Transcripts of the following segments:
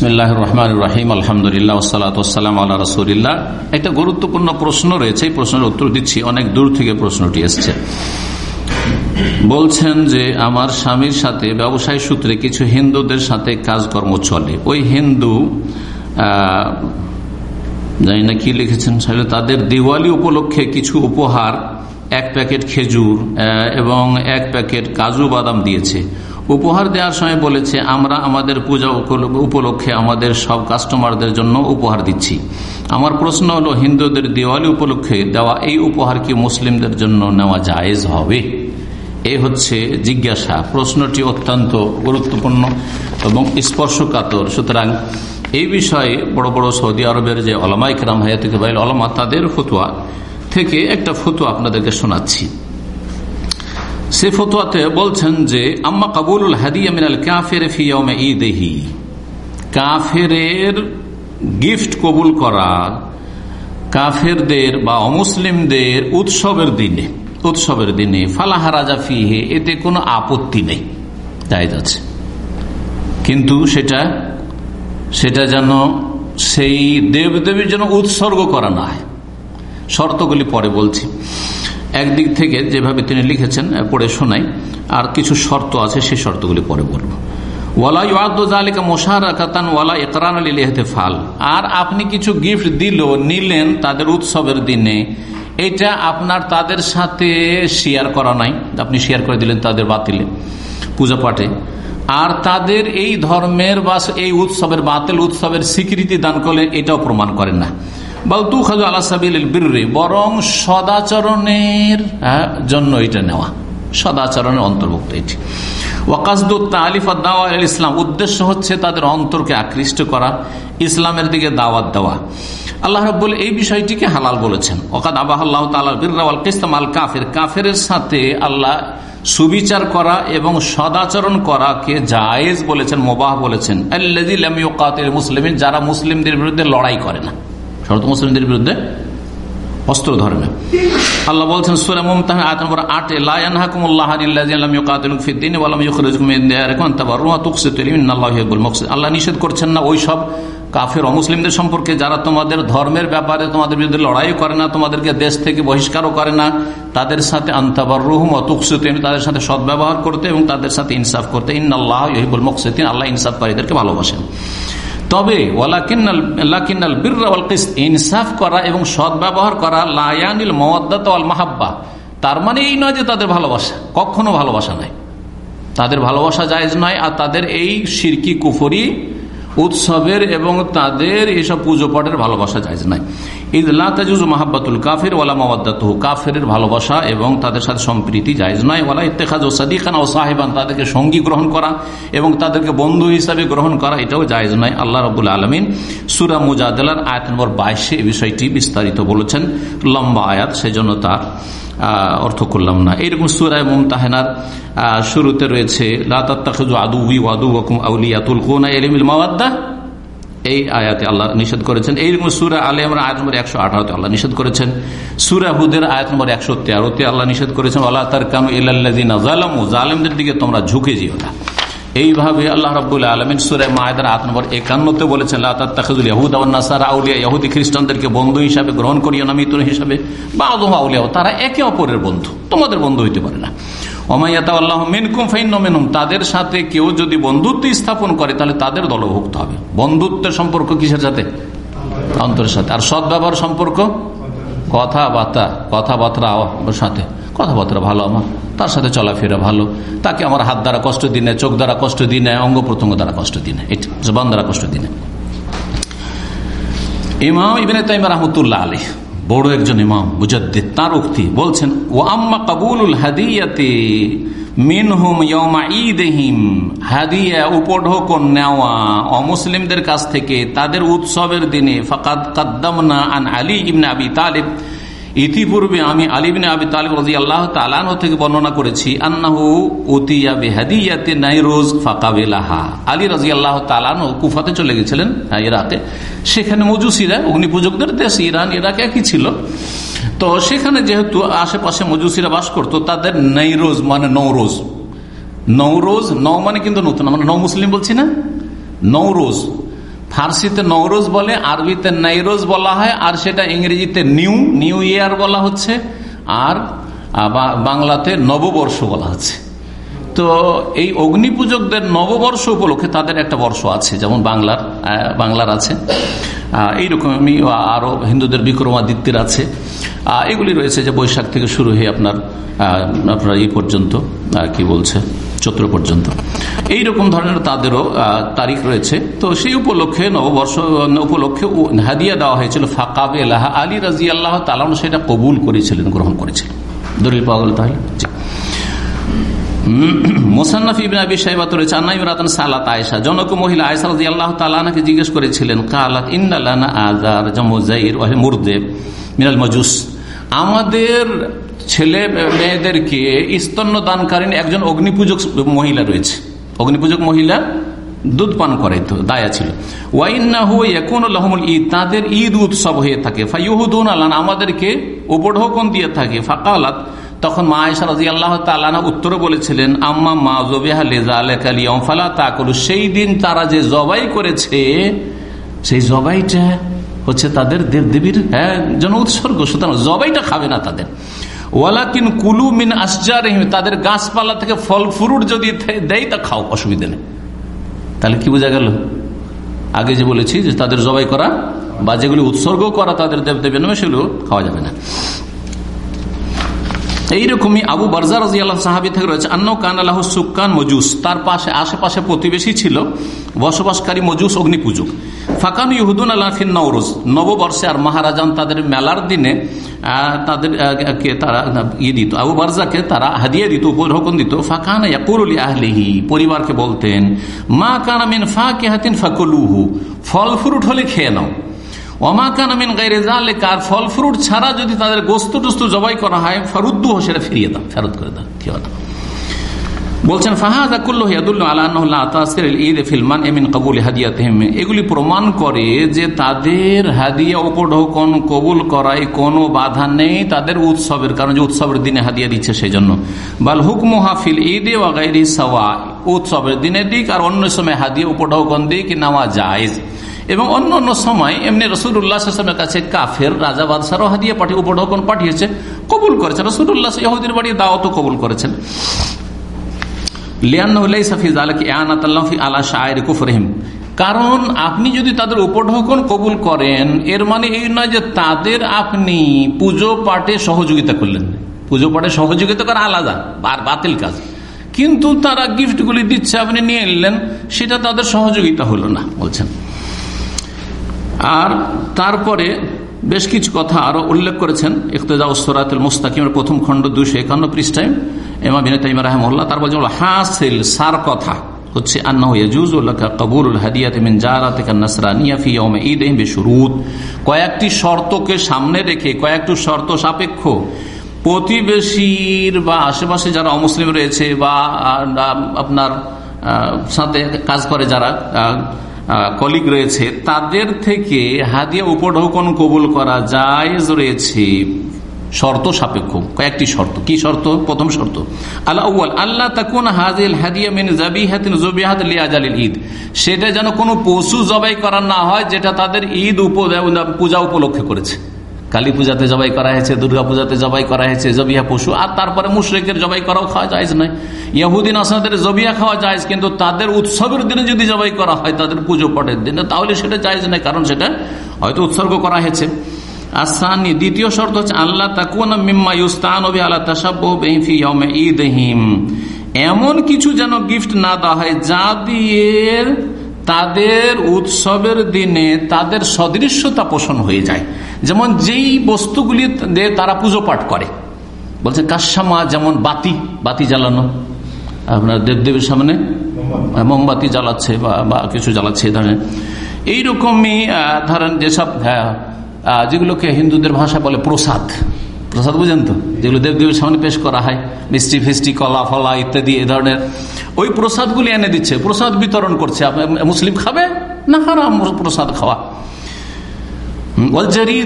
বিসমিল্লাহ রহমান রাহিম আলহামদুলিল্লাহ ওসালাতাম আল্লাহ রসুলিল্লাহ। একটা গুরুত্বপূর্ণ প্রশ্ন রয়েছে, এই প্রশ্নের উত্তর দিচ্ছি, অনেক দূর থেকে প্রশ্নটি এসছে। বলছেন যে, আমার স্বামীর সাথে ব্যবসায় সূত্রে কিছু হিন্দুদের সাথে কাজকর্ম চলে। ওই হিন্দু জানি না কি লিখেছেন তাদের দিওয়ালি উপলক্ষে কিছু উপহার, এক প্যাকেট খেজুর এবং এক প্যাকেট কাজু বাদাম দিয়েছে। উপহার দেওয়ার সময় বলেছে, আমরা আমাদের পূজা উপলক্ষে আমাদের সব কাস্টমারদের জন্য উপহার দিচ্ছি। আমার প্রশ্ন হলো, হিন্দুদের দিওয়ালি উপলক্ষে দেওয়া এই উপহার কি মুসলিমদের জন্য নেওয়া জায়েজ হবে? এই হচ্ছে জিজ্ঞাসা। প্রশ্নটি অত্যন্ত গুরুত্বপূর্ণ এবং স্পর্শকাতর। সুতরাং এই বিষয়ে বড় বড় সৌদি আরবের যে অলমাই কেরাম হায়াতিকে বাইল অলমা তাদের ফতুয়া থেকে একটা ফতুয়া আপনাদেরকে শোনাচ্ছি। সে ফতুয়াতে বলছেন যে, আম্মা কাবুল হাদিয়া মিনাল কাফের ফিয়মে ঈদেহি। কাফের গিফট কবুল করা কাফেরদের বা অমুসলিমদের উৎসবের দিনে উৎসবের দিনে ফালাহা রাজা ফিহে, এতে কোনো আপত্তি নেই, জায়জ আছে। কিন্তু সেটা সেটা যেন সেই দেবদেবীর জন্য উৎসর্গ করা না হয়। শর্তগুলি পরে বলছি। একদিক থেকে যেভাবে তিনি লিখেছেন পড়ে শোনাই, আর কিছু শর্ত আছে সেই শর্তগুলি পরে বলব। ফাল আর আপনি কিছু গিফট দিল, নিলেন তাদের উৎসবের দিনে, এটা আপনার তাদের সাথে শেয়ার করা নাই। আপনি শেয়ার করে দিলেন তাদের বাতিলে, পূজা পাঠে। আর তাদের এই ধর্মের বা এই উৎসবের বাতিল উৎসবের স্বীকৃতি দান করলে এটাও প্রমাণ করেন না। বালতু খাজু আল্লাহ সাবিল বীরে বরং সদাচরণের হ্যাঁ, জন্য এটা নেওয়া। সদাচরণের অন্তর্ভুক্ত এটি। ইসলাম উদ্দেশ্য হচ্ছে তাদের অন্তরকে আকৃষ্ট করা ইসলামের দিকে দাওয়াত দেওয়া। আল্লাহ রব্বুল এই বিষয়টিকে হালাল বলেছেন। ওকাদ আবাহ কিস্তাম আল কাফের কাফের সাথে আল্লাহ সুবিচার করা এবং সদাচরণ করাকে জায়েজ বলেছেন মোবাহ বলেছেন। মুসলিম যারা মুসলিমদের বিরুদ্ধে লড়াই করে না। শরত মুসলিমদের বিরুদ্ধে অস্ত্র ধরে না। আল্লাহ বলছেন আটে আল্লাহ নিষেধ করছেন না ওই সব কাফের অমুসলিমদের সম্পর্কে যারা তোমাদের ধর্মের ব্যাপারে তোমাদের বিরুদ্ধে লড়াই করে না, তোমাদেরকে দেশ থেকে বহিষ্কারও করে না, তাদের সাথে আন্তাবার রুহম অতুকসিন তাদের সাথে সদ্ব্যবহার করতে এবং তাদের সাথে ইনসাফ করতে। ইন্নআল্লাহ ইহিবুল মকসিদ্দিন আল্লাহ ইনসাফকারীদেরকে ভালোবাসেন। তবে ইনসাফ করা এবং সদ্ব্যবহার করা লায়ানিল মওয়াদ্দাত মাহাব্বা। তার মানে এই নয় যে তাদের ভালোবাসা, কখনো ভালোবাসা নাই। তাদের ভালোবাসা জায়জ নয়, আর তাদের এই সিরকি কুফরি উৎসবের এবং তাদের এইসব পুজো পাঠের ভালোবাসা যায় নাই। ইদুজ মাহাবাতুল কাফের ওয়ালা মাওয়াদ্দাত কাফের ভালোবাসা এবং তাদের সাথে সম্প্রীতি জায়জ নয় ওয়ালা ইত্তেখাজ ও সাদিখানা ও সাহেবান। তাদেরকে সঙ্গী গ্রহণ করা এবং তাদেরকে বন্ধু হিসাবে গ্রহণ করা, এটাও জায়জ নয় আল্লাহ রবুল আলমিন সুরা মুজাদার আয়াত নম্বর বাইশে এই বিষয়টি বিস্তারিত বলেছেন। লম্বা আয়াত, সেজন্য তার অর্থ করলাম না। এইরকম সুরায় মুমতাহেনার শুরুতে রয়েছে এই আয়াতে আল্লাহ নিষেধ করেছেন। এইরকম সুরা আলে আমরা আয়াত নম্বর একশো আঠারোতে আল্লাহ নিষেধ করেছেন। সুরা হুদের আয়াত নম্বর একশো তেরোতে আল্লাহ নিষেধ করেছেন আল্লাহ তার কানু ইল্লাদিনা জালামু জালেমদের দিকে তোমরা ঝুঁকে যেও না। এইভাবে আল্লাহ রবুল্লা আলমিন সুরে মায়েদার আট নম্বর একান্নতে বলেছেন আউলিয়া। খ্রিস্টানদেরকে বন্ধু হিসাবে গ্রহণ করিও না মিত্র হিসাবে। বা আদম আউলিয়া। তারা একে অপরের বন্ধু। তোমাদের বন্ধু হইতে পারে না। আল্লাহ মেনুম তাদের সাথে কেউ যদি বন্ধুত্ব স্থাপন করে, তাহলে তাদের দলভুক্ত হবে। বন্ধুত্বের সম্পর্ক কিসের সাথে? অন্তরের সাথে। আর সদ্ব্যবহার সম্পর্ক? কথাবার্তা। কথাবার্তা সাথে। কথাবার্তা ভালো আমার। তার সাথে চলাফেরা ভালো। তাকে আমার হাত দ্বারা কষ্ট দিনে, চোখ দ্বারা কষ্ট দিনে, অঙ্গ প্রত্যঙ্গ দ্বারা কষ্ট দিনে জবান দ্বারা কষ্ট দিনে। ইমাম ইবিনে তাইম রহমতুল্লাহ আলী বড় একজন ইমাম, মুজাদ্দিদ, তার উক্তি বলছেন ও আম্মা কাবুল হাদিয়াতে মিনহুম ইয়মা হাদিয়া নেওয়া অমুসলিমদের কাছ থেকে তাদের উৎসবের দিনে ফাকাদ কাদ্দামনা আন আলী ইবনে আবি তালিব ইতিপূর্বে আমি আলিবিন আবি তালিব রাজি আল্লাহ তালান থেকে বর্ণনা করেছি আন্নাহু আলী রাজি আল্লাহ তালান কুফাতে চলে গেছিলেন হ্যাঁ, ইরাকে। সেখানে মজুসিরা অগ্নি পূজকদের দেশ ইরান ইরাক একই ছিল। তো সেখানে যেহেতু আশেপাশে মজুসিরা বাস করতো তাদের নৈরোজ মানে নৌরোজ নৌরোজ নৌ মানে কিন্তু নতুন মানে নৌ মুসলিম বলছি না? নৌরোজ ফার্সিতে নওরোজ বলে, আরবিতে নাইরোজ বলা হয়, আর সেটা ইংরেজিতে নিউ নিউ ইয়ার বলা হচ্ছে, আর বাংলাতে নববর্ষ বলা হচ্ছে। তো এই অগ্নি পূজকদের নববর্ষ উপলক্ষে তাদের একটা বর্ষ আছে, যেমন বাংলার বাংলার আছে। এইরকমই আরও হিন্দুদের বিক্রমাদিত্যের আছে। এগুলি রয়েছে যে বৈশাখ থেকে শুরু হয়ে আপনার আপনার এই পর্যন্ত কি বলছে। চৈত্র পর্যন্ত। এই রকম ধরনের তাদেরও তারিখ রয়েছে। তো সেই উপলক্ষে নববর্ষ, উপলক্ষে হাদিয়া দেওয়া হয়েছিল, ফাকাব এলাহা আলী রাজি আল্লাহ তালাম সেটা কবুল করেছিলেন, গ্রহণ করেছিলেন। দলিল পাওয়া গেল তাহলে? জনক মহিলা আল্লাহ জিজ্ঞেস করেছিলেন আজার মিনাল মজুস। আমাদের ছেলে, মেয়েদেরকে স্তন্য দানকারীন একজন অগ্নিপূজক মহিলা রয়েছে। অগ্নিপূজক মহিলা দুধ পান করাইতো দায়া ছিল। ঈদ, তাদের ঈদ উৎসব হয়ে থাকে। আমাদেরকে উপঢৌকন দিয়ে থাকে। ফাঁকালাত, তখন মা আয়সা আল্লাহ তালানা বলেছিলেন, আম্মা মা জোবেহা আলাকালিয়ফালা তা করু সেই দিন তারা যে জবাই করেছে, সেই জবাইটা হচ্ছে তাদের দেব দেবীর হ্যাঁ জন উৎসর্গ। সুতরাং জবাইটা খাবে না তাদের। ওয়ালাকিন কুলু মিন আসজার তাদের গাছপালা থেকে ফল ফ্রুট যদি দেয় তা খাও, অসুবিধা নেই। তাহলে কি বোঝা গেল? আগে যে বলেছি যে তাদের জবাই করা বা যেগুলি উৎসর্গ করা তাদের দেব দেবেন সেগুলো খাওয়া যাবে না। এইরকমই আবু বারজার সাহাবি থেকে রয়েছে আন্ন কান আল্লাহ সুকান মজুস। তার পাশে, আশেপাশে প্রতিবেশী ছিল বসবাসকারী মজুস অগ্নিপূজক। ফাকান ইহুদুন আল্লাহ ফিন নওরোজ। নববর্ষে আর মহারাজান তাদের মেলার দিনে তাদের তারা ইয়ে দিত, আবু বারজাকে তারা হাদিয়ে দিত উপঢকন দিত। ফাকান ইয়াকুরুল আহলিহি পরিবারকে বলতেন, মা কান কানামিন ফা কে হাতিন ফাকুলুহু। ফল ফ্রুট হলে খেয়ে নাও। গাইরে জালেকার ফল ফ্রুট ছাড়া যদি তাদের জবাই করা হয় সেটা ফিরিয়ে দাও, ফেরত এগুলি প্রমাণ করে যে তাদের হাদিয়া উপঢৌকন কবুল করায় কোনো বাধা নেই তাদের উৎসবের, কারণ যে উৎসবের দিনে হাদিয়া দিচ্ছে সেই জন্য বাল হুকম হাফিল ঈদে ওয়াগাইরি সাওয়া, উৎসবের দিনের দিক আর অন্য সময় হাদিয়া উপঢৌকন দিক নেওয়া যায় এবং অন্য অন্য সময় এমনি রসুল্লাহামের কাছে কাফের, রাজা বাদশারও হাদিয়া পাঠিয়ে উপঢৌকন পাঠিয়েছে, কবুল করেছেন। রসুল্লাহ ইহুদির বাড়ি দাওয়াতও কবুল করেছেন। কারণ আপনি যদি তাদের উপঢৌকন কবুল করেন, এর মানে এই নয় যে তাদের আপনি পুজো পাঠে সহযোগিতা করলেন। পুজো পাঠে সহযোগিতা করা আলাদা, আর বাতিল কাজ। কিন্তু তারা গিফটগুলি দিচ্ছে, আপনি নিয়ে এলেন সেটা তাদের সহযোগিতা হলো না, বলছেন। আর তারপরে বেশ কিছু কথা আরও উল্লেখ করেছেন ইকতেদা ওসরাতুল মুস্তাকিমের প্রথম খণ্ড দুশো একান্ন পৃষ্ঠায় এমা বিন তাইমা রাহমুল্লাহ তারপর যেমন হাসিল সার কথা হচ্ছে কয়েকটি শর্তকে সামনে রেখে, কয়েকটি শর্ত সাপেক্ষ, প্রতিবেশীর বা আশেপাশে যারা অমুসলিম রয়েছে বা আপনার সাথে কাজ করে যারা কলিগ রয়েছে, তাদের থেকে হাদিয়া উপঢৌকন কবুল করা যায় রয়েছে। শর্ত সাপেক্ষ, কয়েকটি শর্ত। কি শর্ত? প্রথম শর্ত আল্লাহ আল্লাহ হাজিল হাদিয়া ঈদ। সেটা যেন কোনো পশু জবাই করা না হয়, যেটা তাদের ঈদ পূজা উপলক্ষে করেছে। কালী পূজাতে জবাই করা হয়েছে, দুর্গা পূজাতে জবাই করা হয়েছে, জবিয়া পশু, আর তারপরে মুশ্রিকের জবাই করাও খাওয়া যায় নয়। ইয়াহুদ্দিন আসাদের জবিয়া খাওয়া যায় কিন্তু তাদের উৎসবের দিনে যদি জবাই করা হয়, তাদের পুজো পাঠের দিনে, তাহলে সেটা জায়জ না কারণ সেটা হয়তো উৎসর্গ করা হয়েছে। আসানি, দ্বিতীয় শর্ত হচ্ছে আল্লাহ তাকুন এমন কিছু যেন গিফট না দেওয়া হয়, যা দিয়ে তাদের উৎসবের দিনে তাদের সদৃশ্যতা পোষণ হয়ে যায়। যেমন যেই বস্তুগুলি তারা পুজো পাঠ করে। বলছে কাশামা যেমন বাতি বাতি জ্বালানো। আপনার দেবদেবীর সামনে মোমবাতি। জ্বালাচ্ছে বা কিছু জ্বালাচ্ছে এই ধরনের। এইরকমই ধরেন যেসব যেগুলোকে হিন্দুদের ভাষা বলে প্রসাদ। প্রসাদ বুঝেন তো? যেগুলো দেবদেবীর সামনে পেশ করা হয়। মিষ্টি ফিষ্টি কলা ফলা ইত্যাদি এ ধরনের। ওই প্রসাদগুলি এনে দিচ্ছে। প্রসাদ বিতরণ করছে। মুসলিম খাবে না হারাম প্রসাদ খাওয়া?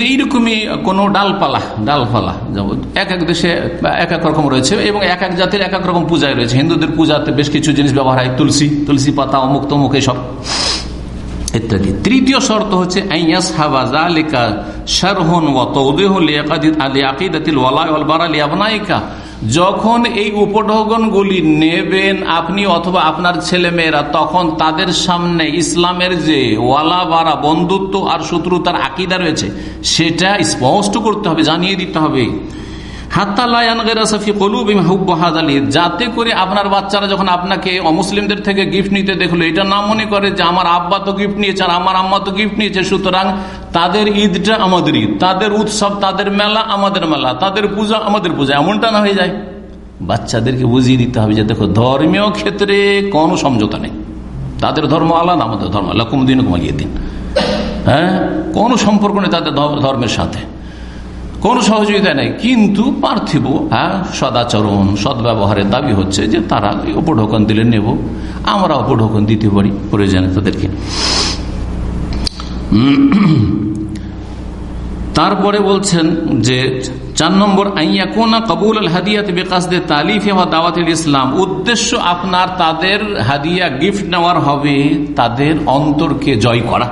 এইরকমই কোনো ডালপালা ডালপালা এক এক দেশে এক এক রকম রয়েছে এবং এক এক জাতির এক এক রকম পূজায় রয়েছে। হিন্দুদের পূজাতে বেশ কিছু জিনিস ব্যবহার হয়, তুলসী তুলসী পাতা, অমুক তমুক এসব। ইত্যাদি। তৃতীয় শর্ত হচ্ছে যখন এই উপঢৌকনগুলি নেবেন আপনি অথবা আপনার ছেলে মেয়েরা তখন তাদের সামনে ইসলামের যে ওয়ালা বারা বন্ধুত্ব আর শত্রুতার আকিদা রয়েছে, সেটা স্পষ্ট করতে হবে, জানিয়ে দিতে হবে। যাতে করে আপনার বাচ্চারা যখন আপনাকে অমুসলিমদের থেকে গিফট নিতে দেখল, এটা না মনে করে যে আমার আব্বা তো গিফট নিয়েছে আর আমার আম্মা তো গিফট নিয়েছে, সুতরাং তাদের ঈদটা আমাদের ঈদ, তাদের উৎসব, তাদের মেলা আমাদের মেলা, তাদের পূজা আমাদের পূজা, এমনটা না হয়ে যায়। বাচ্চাদেরকে বুঝিয়ে দিতে হবে যে দেখো, ধর্মীয় ক্ষেত্রে কোনো সমঝোতা নেই। তাদের ধর্ম আলাদা, আমাদের ধর্ম আল্লাহ কুমদিন কুমালিয়ে দিন হ্যাঁ? কোনো সম্পর্ক নেই তাদের ধর্মের সাথে। কোনো সহযোগিতা নেই। কিন্তু পার্থিব হ্যাঁ সদাচরণ, সদ্ব্যবহারের দাবি হচ্ছে যে তারা উপঢোকন দিলে নেব। আমরা উপঢোকন দিতে পারি প্রয়োজনে তাদেরকে। তারপরে বলছেন যে, চার নম্বর, আইয়া কোনা কবুল আল হাদিয়াত বিকাশদে তালিফ দাওয়াত ইসলাম। উদ্দেশ্য আপনার তাদের হাদিয়া গিফট নেওয়ার হবে, তাদের অন্তরকে জয় করা।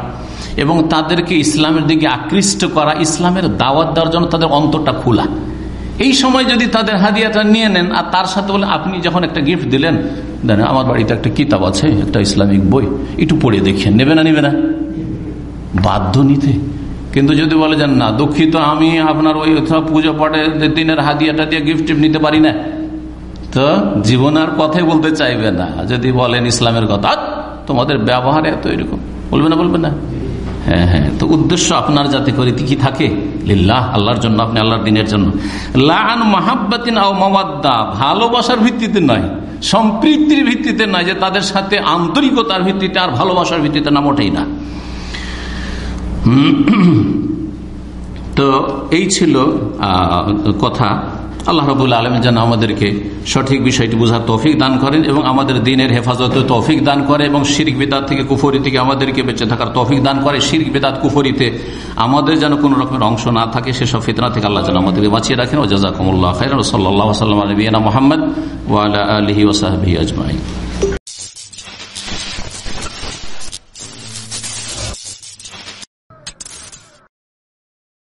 এবং তাদেরকে ইসলামের দিকে আকৃষ্ট করা, ইসলামের দাওয়াত দেওয়ার জন্য তাদের অন্তরটা খোলা। এই সময় যদি তাদের হাদিয়াটা নিয়ে নেন, আর তার সাথে বলে, আপনি যখন একটা গিফট দিলেন, দেন, আমার বাড়িতে একটা কিতাব আছে, একটা ইসলামিক বই, একটু পড়ে দেখেন। নেবে না নেবে না? বাধ্য নিতে। কিন্তু যদি বলে যান না, দুঃখিত, আমি আপনার ওই পুজো পাঠে দিনের হাদিয়াটা দিয়ে গিফট নিতে পারি না। তো জীবন আর কথাই বলতে চাইবে না। যদি বলেন ইসলামের কথা তোমাদের ব্যবহারে এত এরকম। বলবে না বলবে না। হ্যাঁ হ্যাঁ। তো উদ্দেশ্য আপনার যাতে করে কি থাকে? লিল্লাহ, আল্লাহর জন্য, আপনি আল্লাহর দিনের জন্য। লান মাহাব্বাতিন আও মামাদ্দা ভালোবাসার ভিত্তিতে নয় সম্পৃক্তির ভিত্তিতে নয় যে তাদের সাথে আন্তরিকতার ভিত্তিতে আর ভালোবাসার ভিত্তিতে না, মোটেই না। তো এই ছিল কথা। আল্লাহ রবুল্লা আলম যেন আমাদেরকে সঠিক বিষয়টি বোঝার তৌফিক দান করেন এবং আমাদের দিনের হেফাজতে তৌফিক দান করে এবং শিরিক বেদাত থেকে কুফরি থেকে আমাদেরকে বেঁচে থাকার তৌফিক দান করে। শিরিক বেদাত কুফরিতে আমাদের যেন কোনো রকমের অংশ না থাকে, সেসব ফিতনা থেকে আল্লাহ যেন আমাদেরকে বাঁচিয়ে রাখেন। ও জাজাকুমুল্লাহ খাই সাল্লাহ সাল্লাম মোহাম্মদ ওয়ালা আলহি ওসাহাবি আজমাই